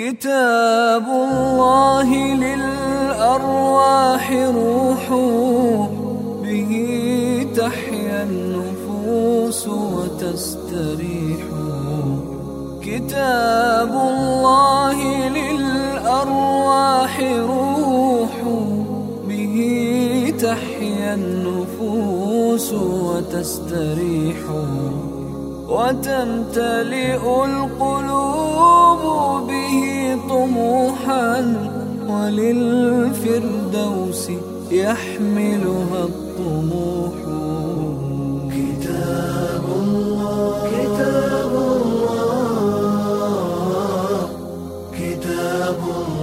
كتاب الله للأرواح روح به تحيا النفوس وتستريح. كتاب الله للأرواح روح به تحيا النفوس وتستريح. وتمتلئ القلوب عنه وللفردوس يحملها الطموح. كتاب الله كتاب الله. كتاب الله.